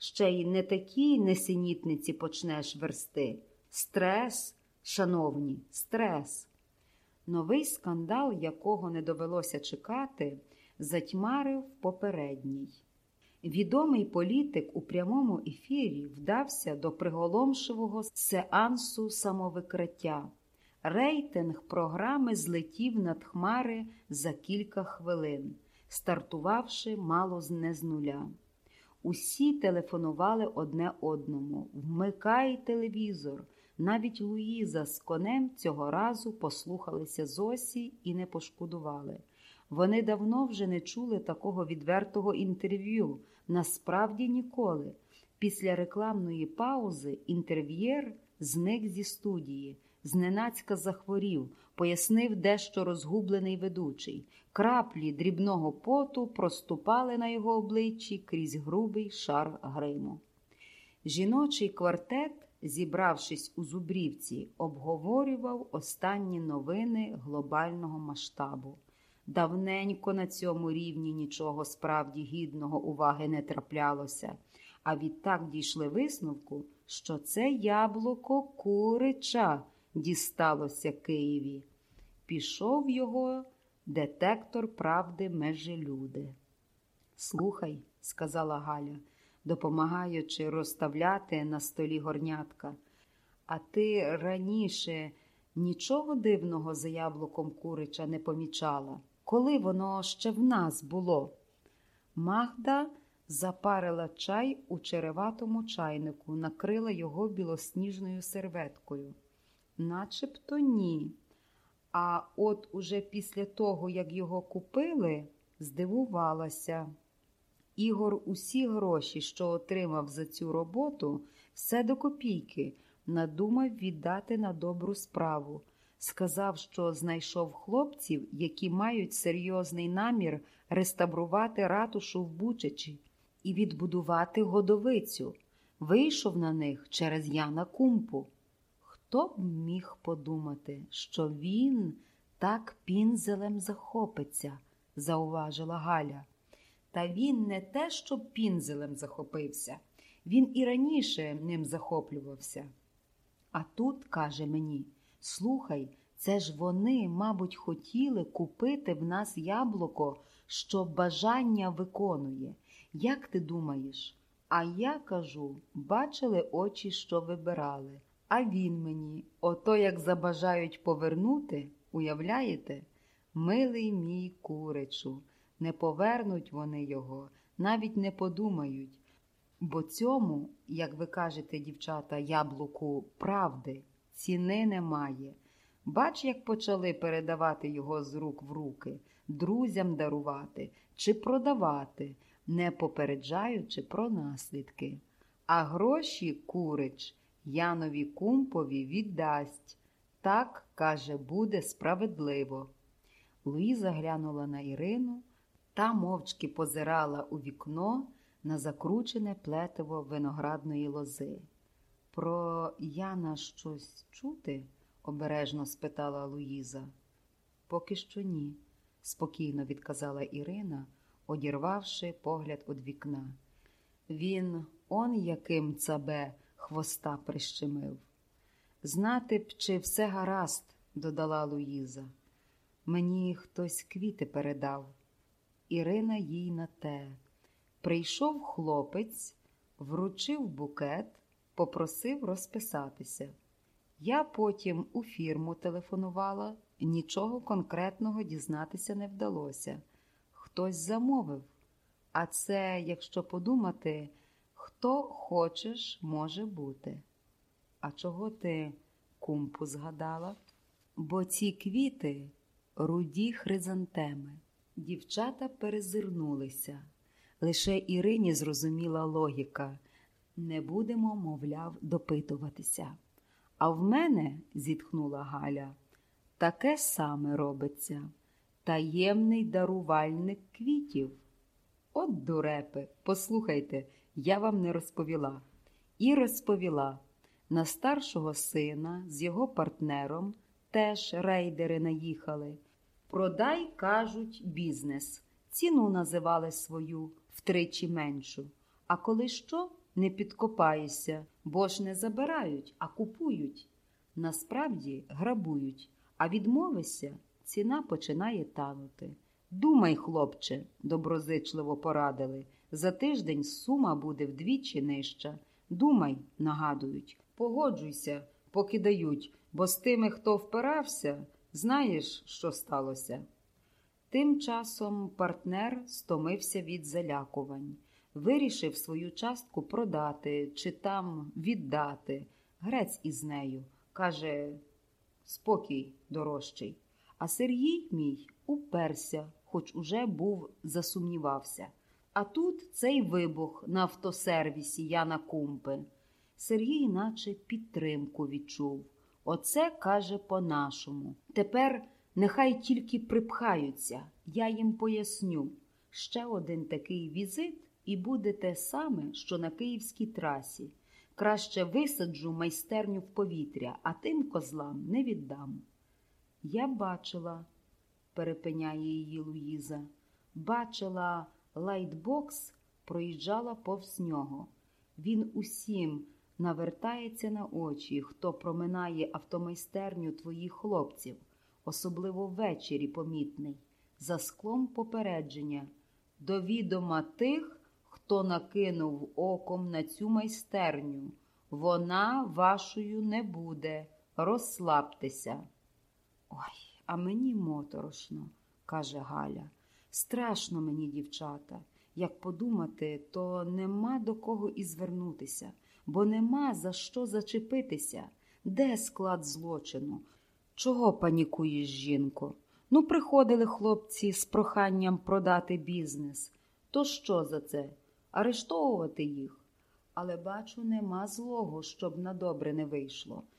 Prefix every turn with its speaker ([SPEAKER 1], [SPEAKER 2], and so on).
[SPEAKER 1] ще й не такі несенітниці почнеш версти. Стрес, шановні, стрес. Новий скандал, якого не довелося чекати, затьмарив попередній. Відомий політик у прямому ефірі вдався до приголомшивого сеансу самовикриття. Рейтинг програми злетів над хмари за кілька хвилин, стартувавши мало не з нуля. Усі телефонували одне одному. Вмикай телевізор. Навіть Луїза з конем цього разу послухалися Зосі і не пошкодували. Вони давно вже не чули такого відвертого інтерв'ю. Насправді ніколи. Після рекламної паузи інтерв'єр зник зі студії, зненацька захворів, пояснив дещо розгублений ведучий. Краплі дрібного поту проступали на його обличчі крізь грубий шар гриму. Жіночий квартет, зібравшись у Зубрівці, обговорював останні новини глобального масштабу. Давненько на цьому рівні нічого справді гідного уваги не траплялося, а відтак дійшли висновку, що це яблуко курича дісталося Києві. Пішов його детектор правди межелюди. Слухай, сказала Галя, допомагаючи розставляти на столі горнятка. А ти раніше нічого дивного за яблуком курича не помічала, коли воно ще в нас було. Магда запарила чай у череватому чайнику, накрила його білосніжною серветкою. Начебто ні. А от уже після того, як його купили, здивувалася. Ігор усі гроші, що отримав за цю роботу, все до копійки, надумав віддати на добру справу. Сказав, що знайшов хлопців, які мають серйозний намір реставрувати ратушу в Бучачі і відбудувати годовицю. Вийшов на них через Яна Кумпу. Хто б міг подумати, що він так пінзелем захопиться, зауважила Галя. Та він не те, що пінзелем захопився, він і раніше ним захоплювався. А тут, каже мені, слухай, це ж вони, мабуть, хотіли купити в нас яблуко, що бажання виконує. Як ти думаєш? А я кажу, бачили очі, що вибирали. А він мені, ото як забажають повернути, уявляєте? Милий мій куричу, не повернуть вони його, навіть не подумають. Бо цьому, як ви кажете, дівчата, яблуку правди, ціни немає. Бач, як почали передавати його з рук в руки, друзям дарувати чи продавати, не попереджаючи про наслідки. А гроші курич Янові кумпові віддасть. Так, каже, буде справедливо. Луїза глянула на Ірину та мовчки позирала у вікно на закручене плетиво виноградної лози. Про Яна щось чути? обережно спитала Луїза. Поки що ні, спокійно відказала Ірина, одірвавши погляд від вікна. Він он яким цабе хвоста прищемив. Знати б, чи все гаразд, додала Луїза. Мені хтось квіти передав. Ірина їй на те. Прийшов хлопець, вручив букет, попросив розписатися. Я потім у фірму телефонувала, нічого конкретного дізнатися не вдалося. Хтось замовив. А це, якщо подумати, хто хочеш, може бути. А чого ти кумпу згадала? Бо ці квіти руді хризантеми. Дівчата перезирнулися. Лише Ірині зрозуміла логіка не будемо, мовляв, допитуватися. А в мене, зітхнула Галя, таке саме робиться таємний дарувальник квітів. От, дурепи, послухайте, я вам не розповіла. І розповіла на старшого сина з його партнером теж рейдери наїхали. Продай, кажуть, бізнес. Ціну називали свою втричі меншу. А коли що, не підкопаєшся, бо ж не забирають, а купують. Насправді грабують, а відмовишся, ціна починає танути. Думай, хлопче, доброзичливо порадили. За тиждень сума буде вдвічі нижча. Думай, нагадують, погоджуйся, поки дають, бо з тими, хто впирався, знаєш, що сталося. Тим часом партнер стомився від залякувань, вирішив свою частку продати чи там віддати. Грець із нею. Каже, спокій дорожчий. А Сергій мій уперся, хоч уже був засумнівався. А тут цей вибух на автосервісі Яна Кумпи. Сергій наче підтримку відчув. Оце каже по-нашому. Тепер нехай тільки припхаються, я їм поясню. Ще один такий візит, і буде те саме, що на київській трасі. Краще висаджу майстерню в повітря, а тим козлам не віддам. Я бачила, перепиняє її Луїза, бачила лайтбокс, проїжджала повз нього. Він усім навертається на очі, хто проминає автомайстерню твоїх хлопців, особливо ввечері помітний, за склом попередження, до відома тих, хто накинув оком на цю майстерню. Вона вашою не буде. Розслабтеся. Ой, а мені моторошно, каже Галя. Страшно мені, дівчата. Як подумати, то нема до кого і звернутися, бо нема за що зачепитися. Де склад злочину? Чого панікуєш, жінко? Ну, приходили хлопці з проханням продати бізнес. То що за це? Арештовувати їх? Але бачу, нема злого, щоб на добре не вийшло.